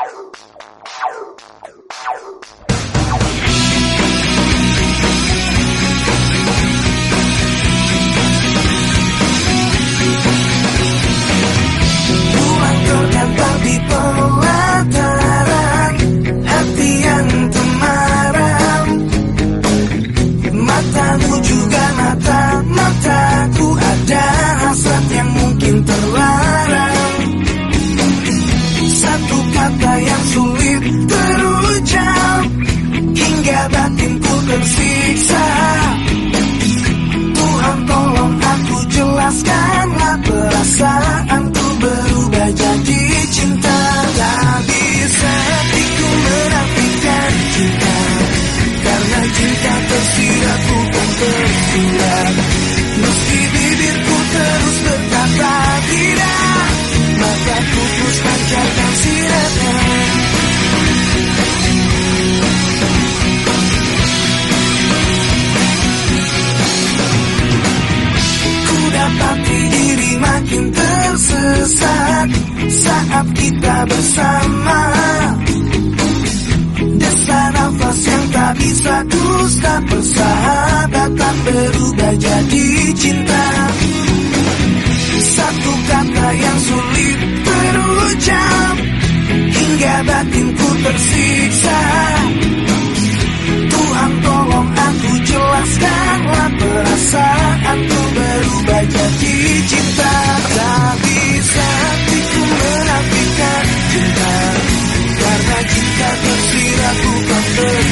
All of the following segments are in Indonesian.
Thank you. setiap kita bersama. Desa nafas yang tak bisa dusta Persahabatan berubah jadi cinta. Satu kata yang sulit terucap Hingga batinku tersiksa. Tuhan tolong aku jelaskanlah perasaanku berubah jadi cinta. Thank.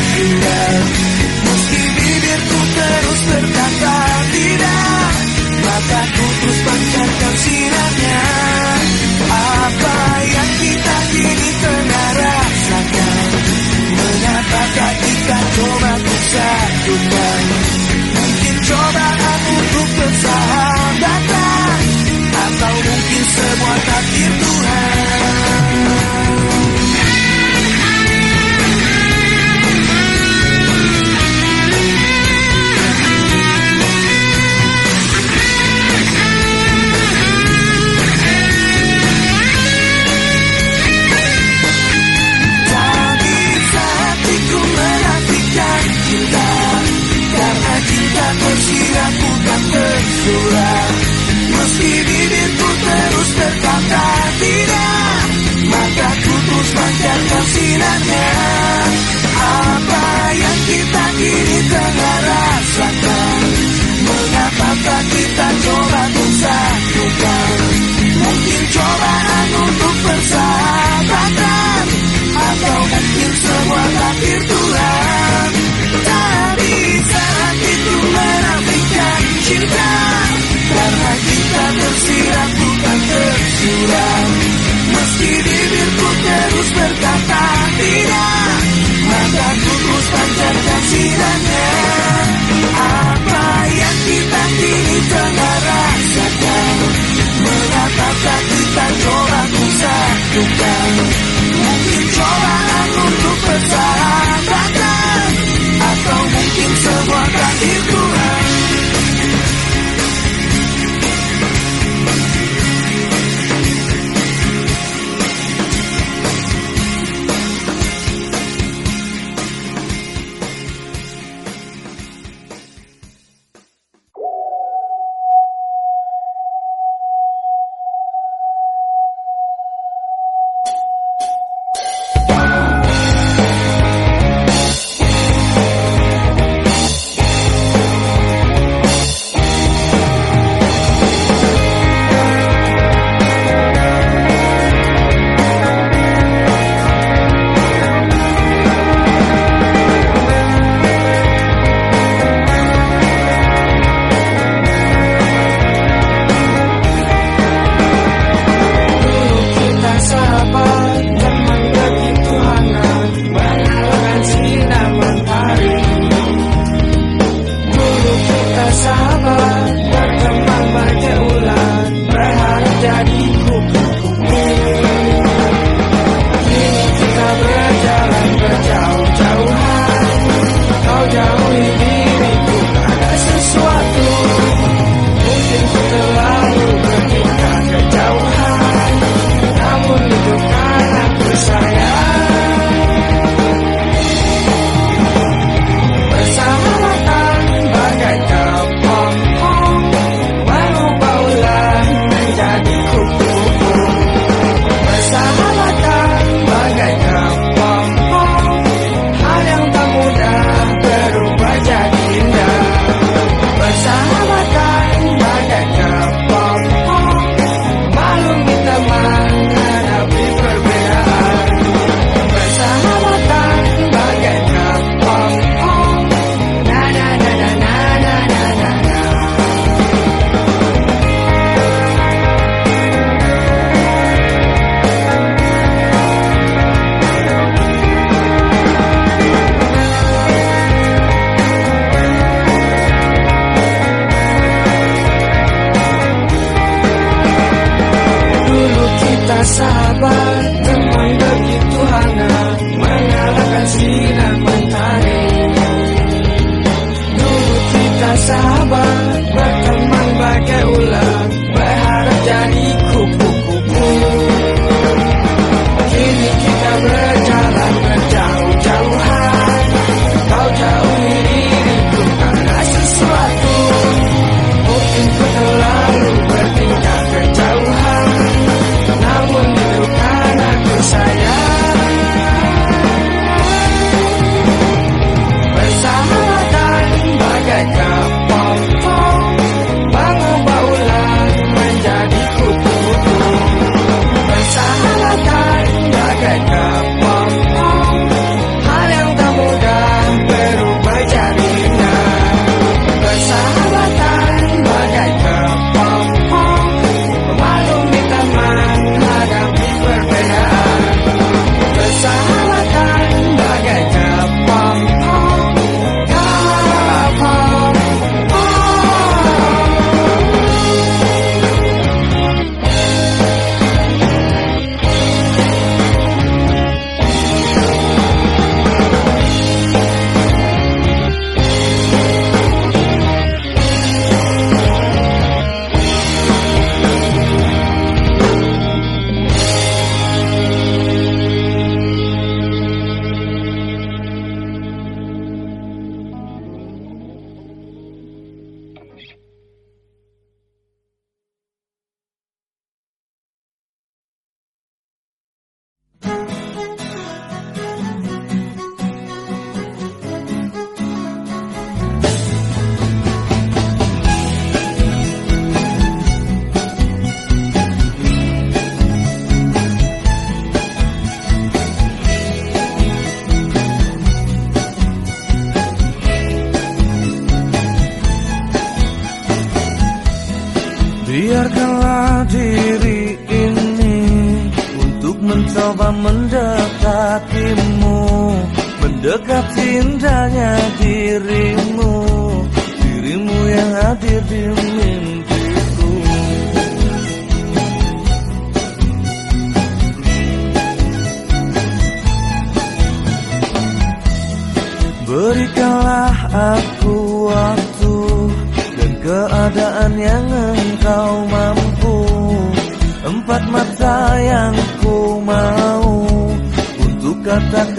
cintanya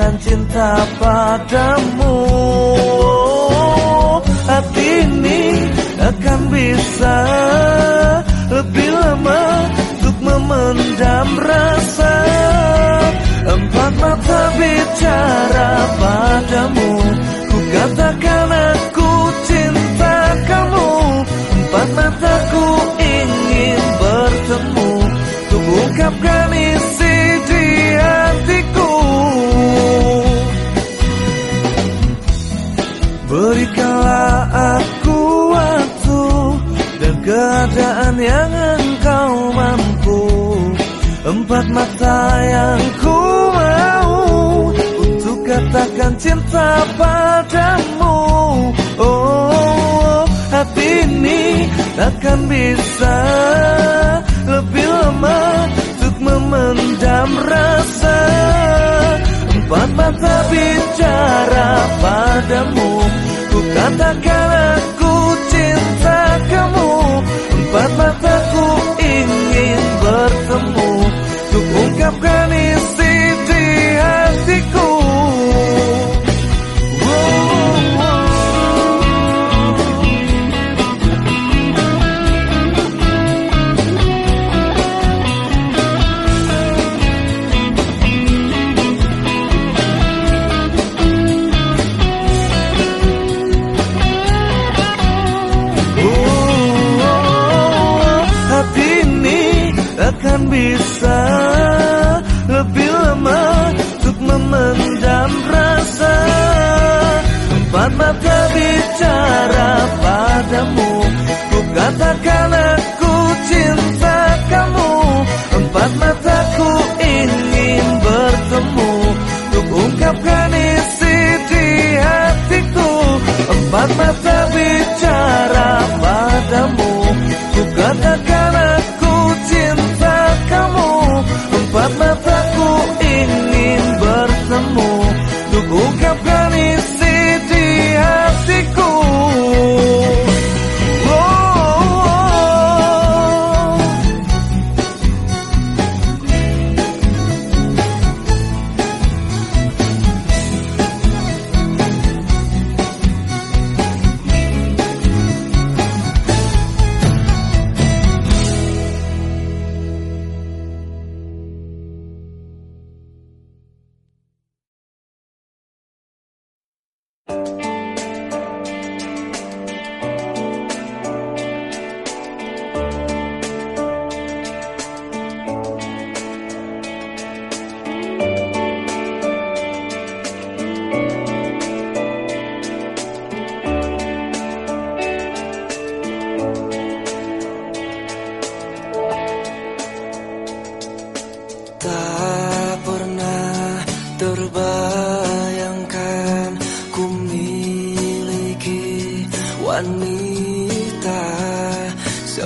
dan cinta padamu Hati ini akan bisa lebih lama untuk memendam rasa. Empat mata bicara padamu Ku katakan cinta yang ku mau Untuk katakan cinta padamu. Oh, hati ini takkan bisa Lebih lama untuk memendam rasa. Empat mata bicara padamu Ku katakan aku cinta. cara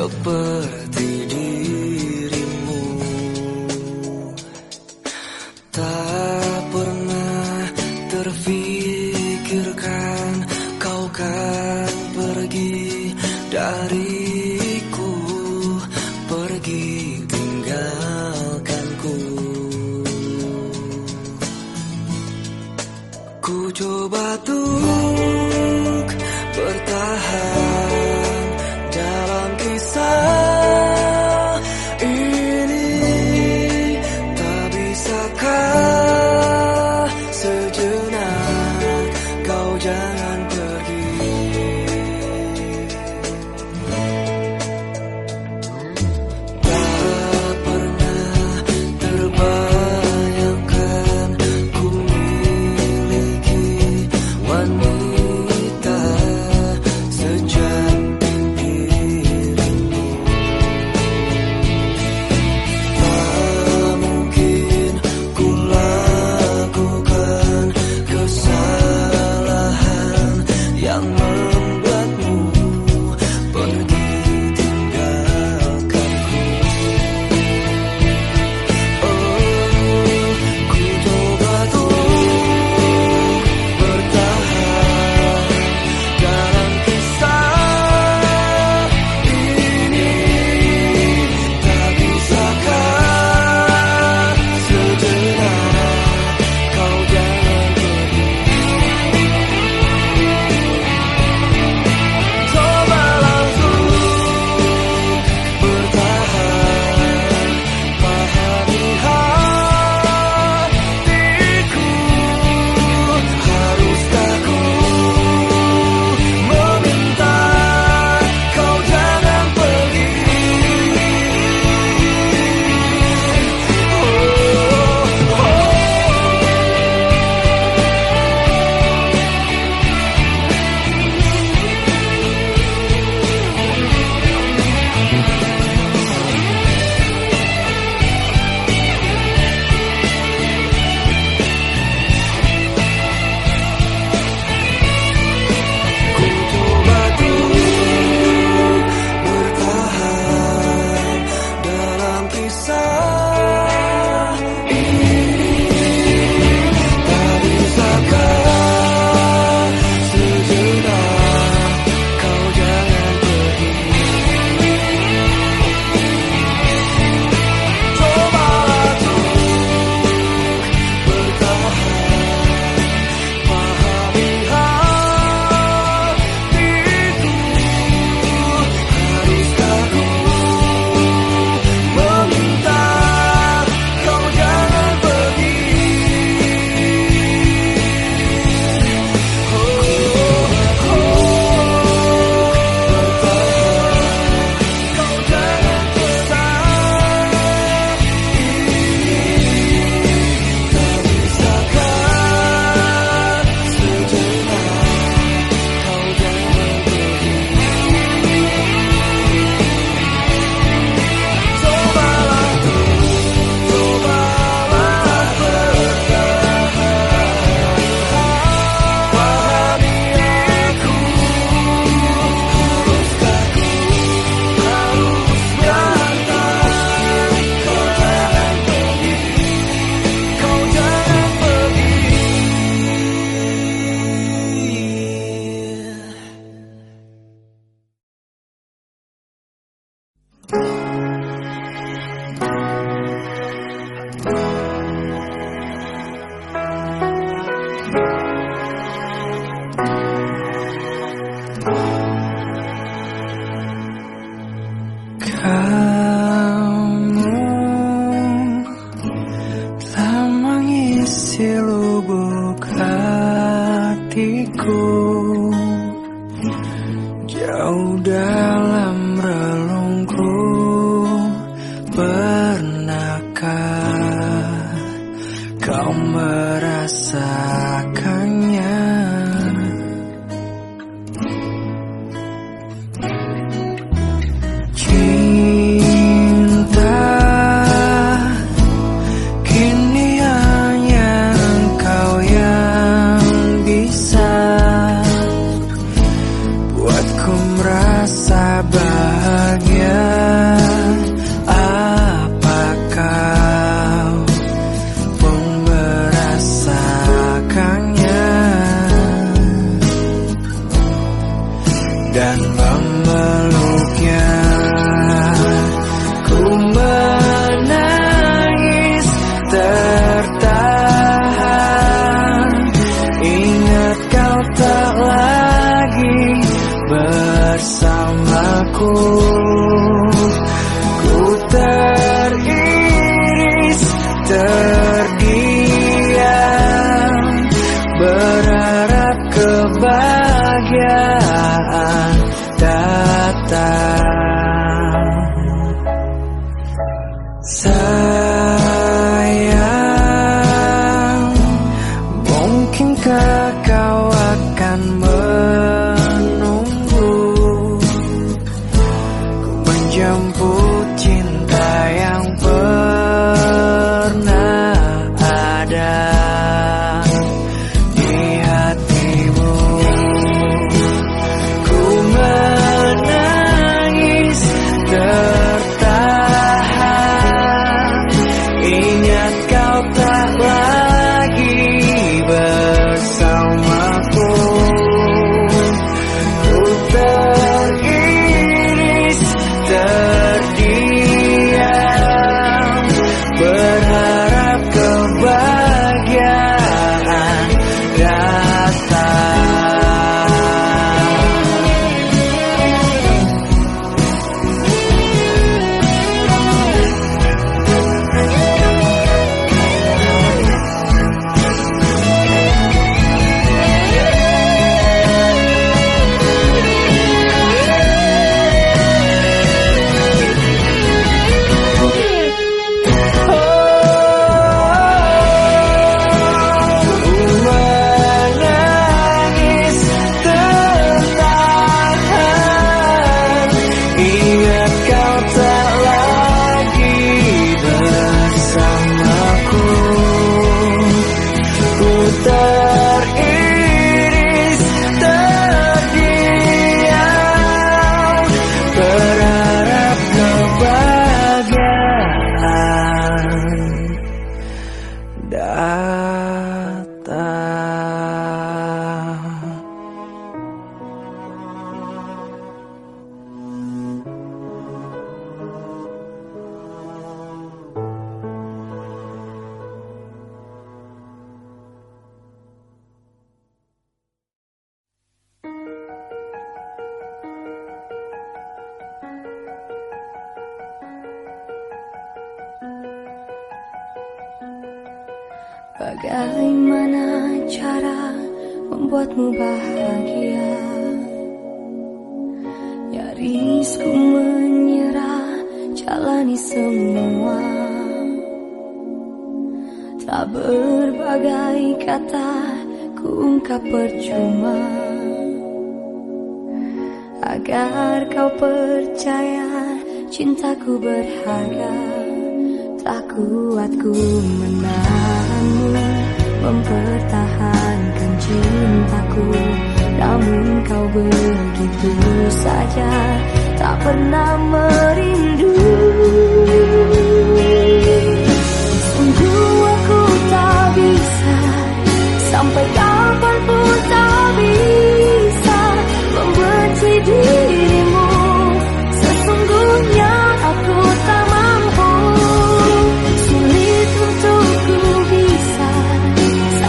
I'll Pernahkah kau merasa Sulit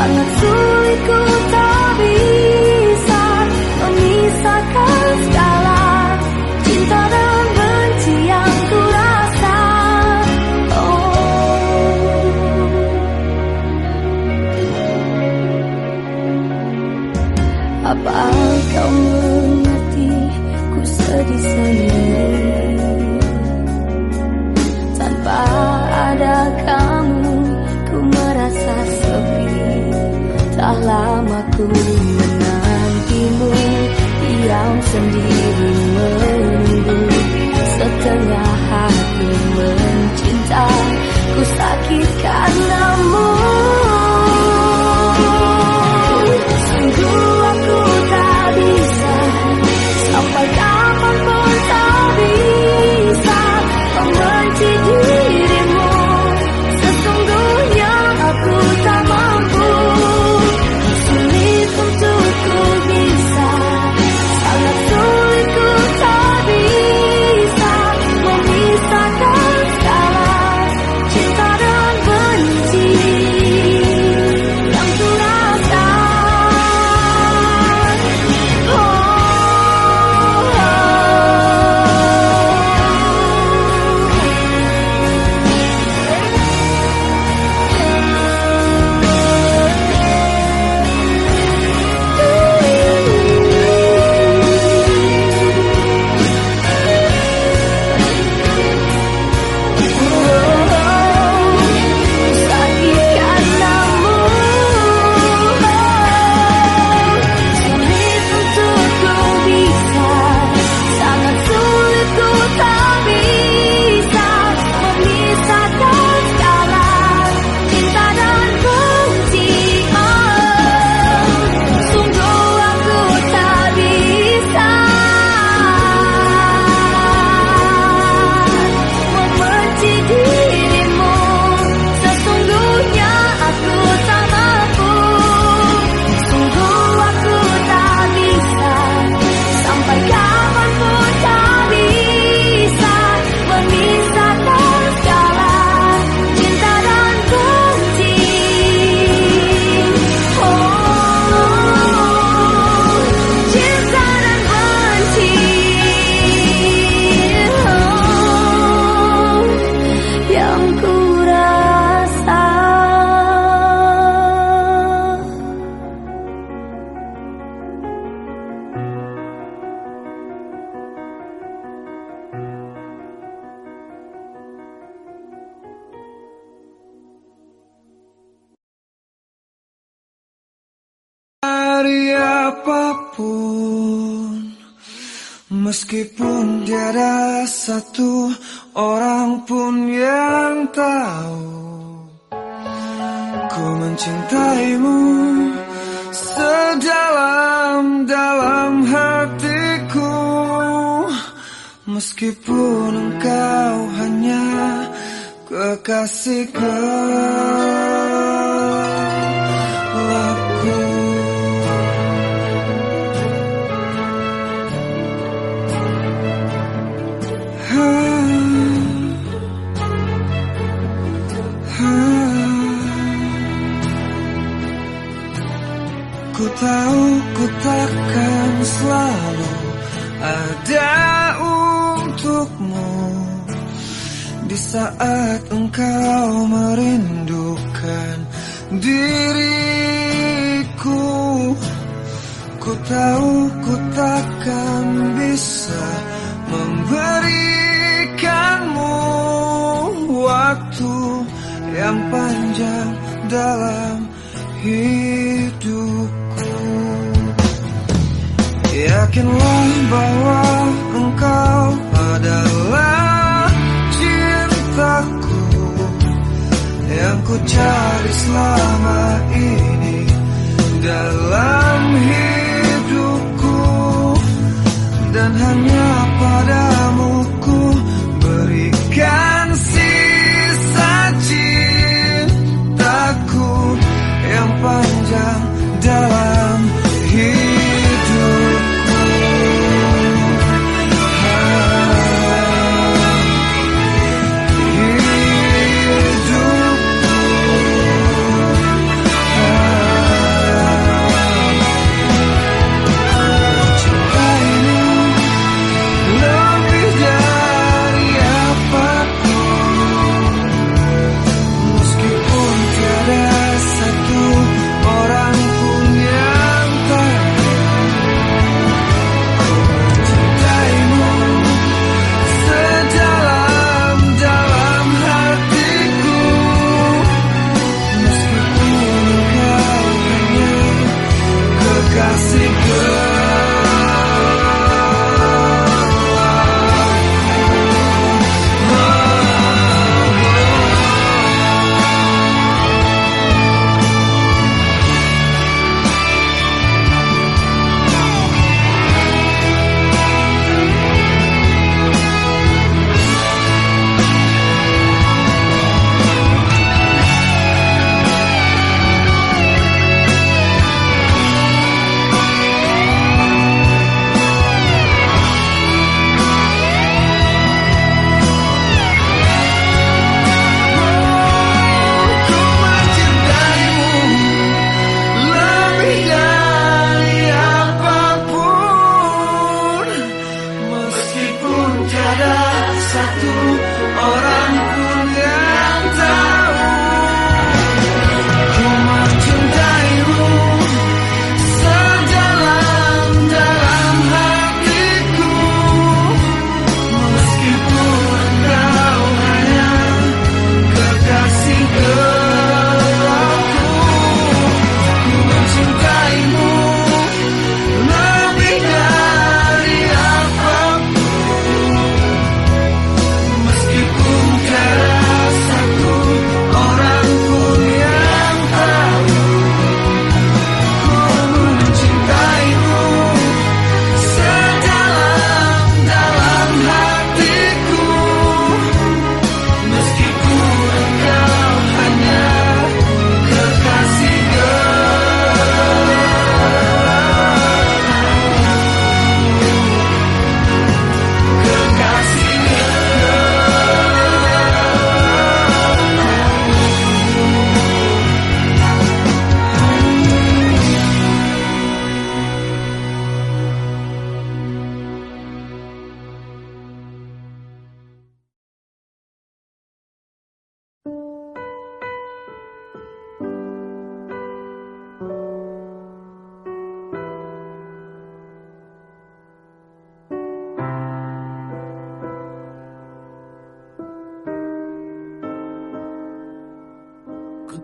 Sangat Meskipun tiada satu orang pun yang tahu Ku mencintaimu sedalam-dalam hatiku. Meskipun engkau hanya kekasihku tahu ku takkan selalu ada untukmu. Di saat engkau merindukan diriku Ku tahu ku takkan bisa memberikanmu waktu yang panjang dalam hidup Yakinlah bahwa engkau adalah cintaku Yang ku cari selama ini dalam hidupku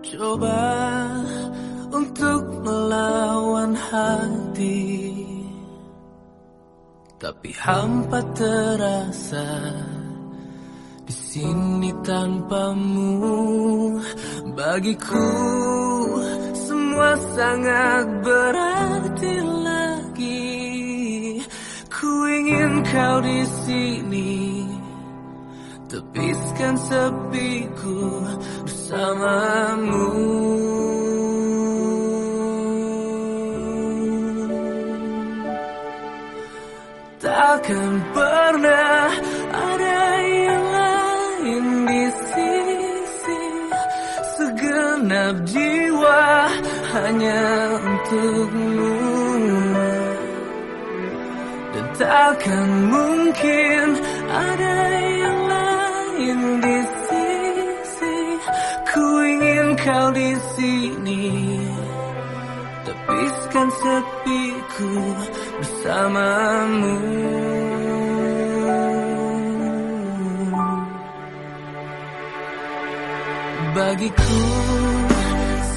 coba untuk melawan hati. Tapi hampa terasa di sini tanpamu. Bagiku semua sangat berarti lagi. Ku ingin kau di sini. Tepiskan sepiku bersamamu. Takkan pernah ada yang lain di sisi segenap jiwa hanya untukmu. Dan takkan mungkin ada yang lain di kau di sini. Tepiskan sepiku bersamamu. Bagiku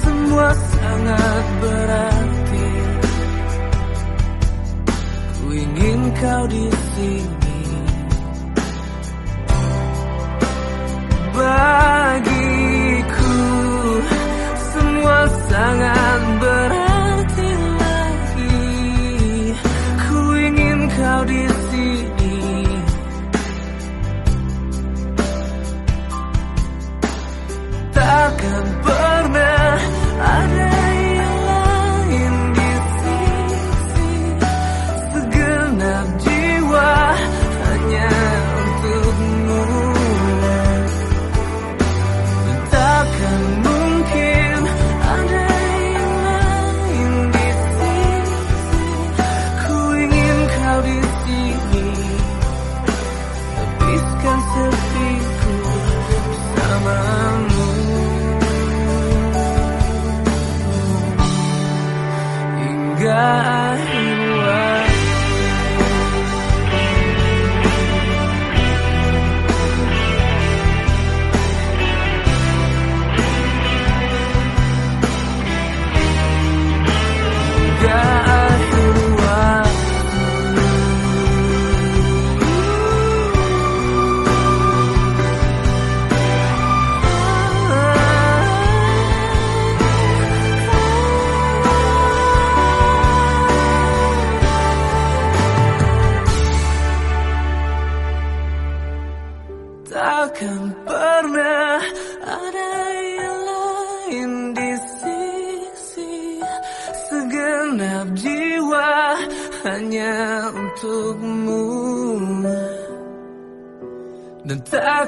semua sangat berarti. Ku ingin kau di sini. Bagiku semua sangat berarti lagi. Ku ingin kau di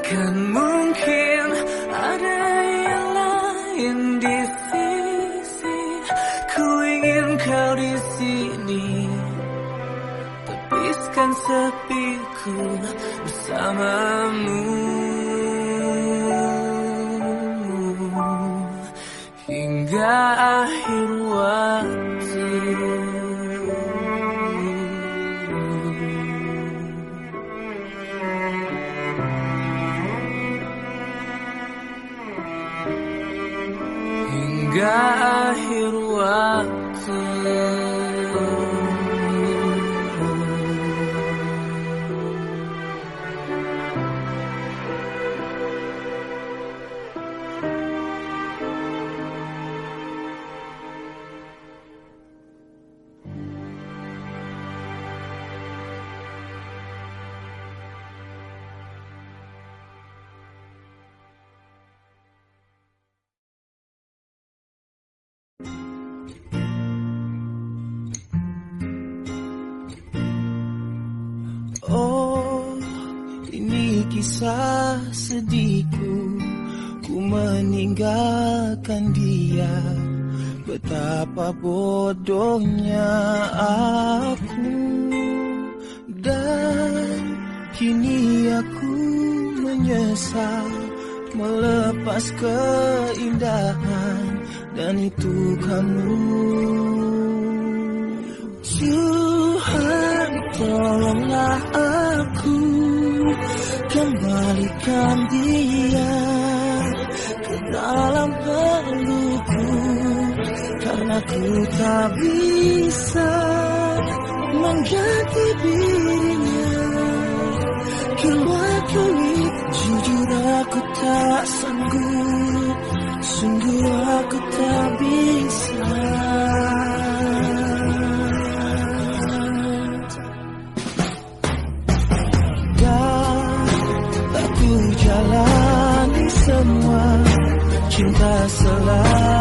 takkan kisah sedihku Ku meninggalkan dia. Betapa bodohnya aku. Dan kini aku menyesal Melepas keindahan Dan itu kamu. Tuhan tolonglah aku Kembalikan dia Ke dalam memelukku Karena ku tak bisa mengganti dirinya. Kilwakili jujur aku tak sanggup. Sungguh aku tak bisa cinta selain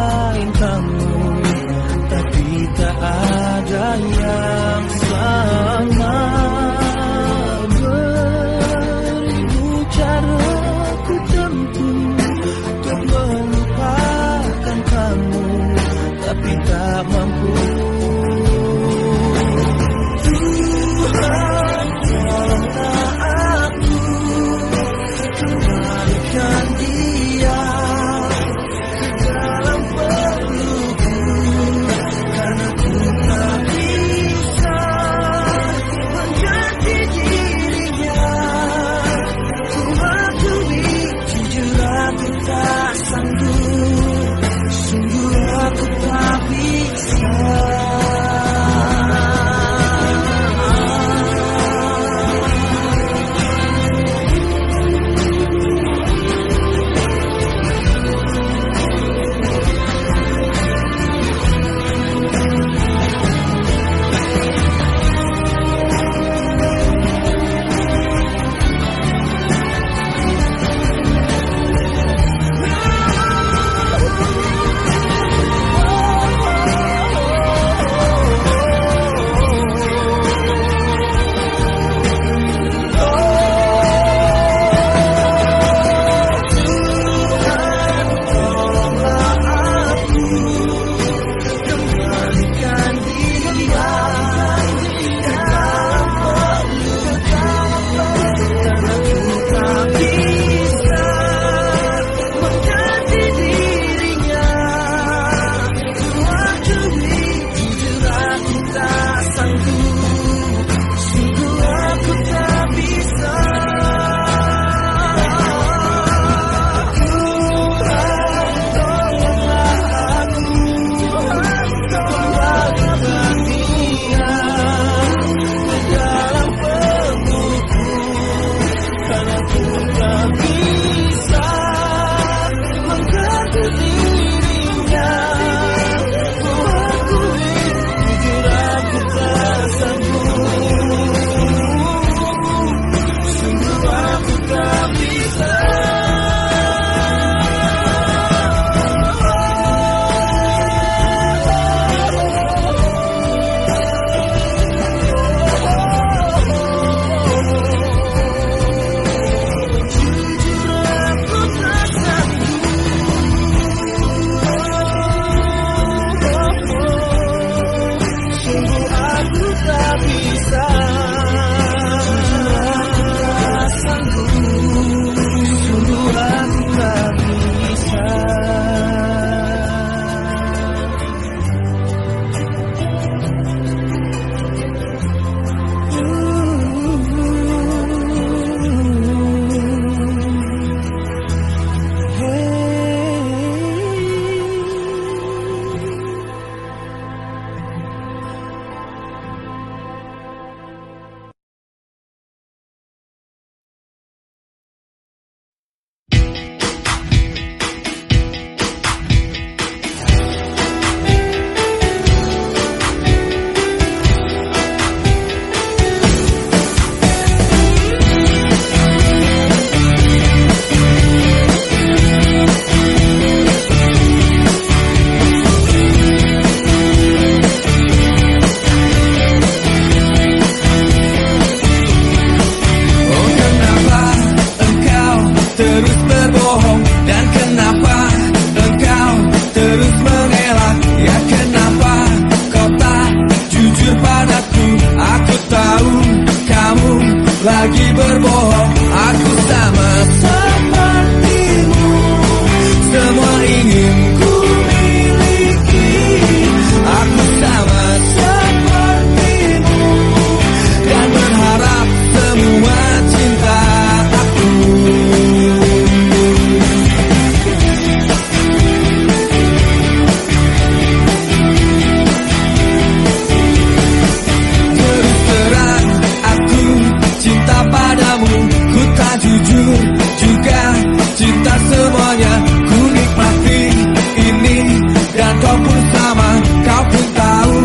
lama kau pun tahu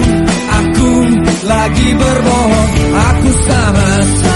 Aku lagi berbohong Aku sama-sama